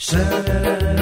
da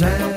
Now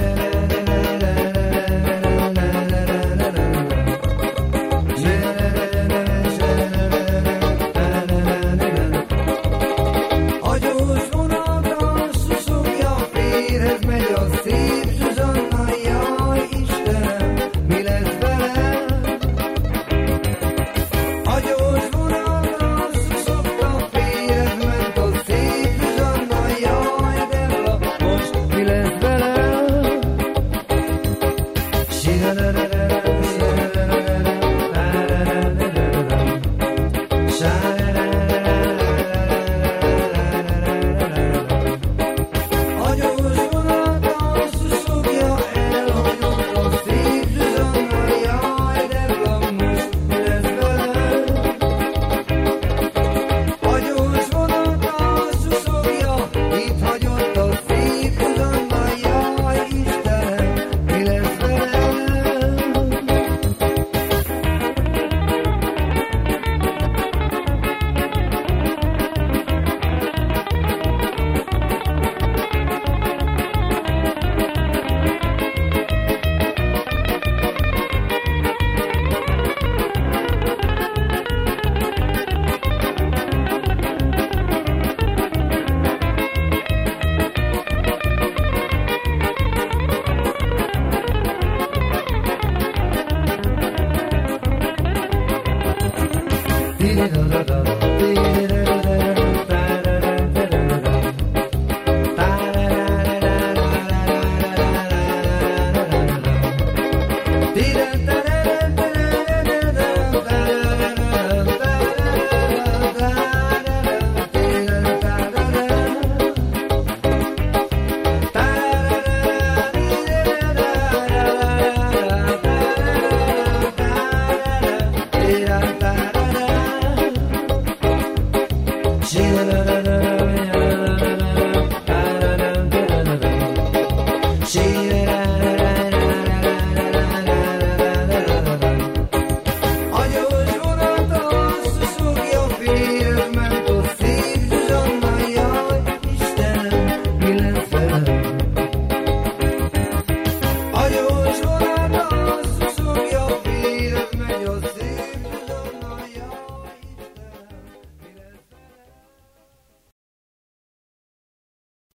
Did